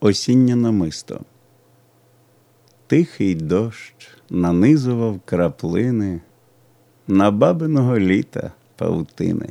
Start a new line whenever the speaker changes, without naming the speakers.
Осіннє намисто. Тихий дощ нанизував краплини на бабиного літа паутини.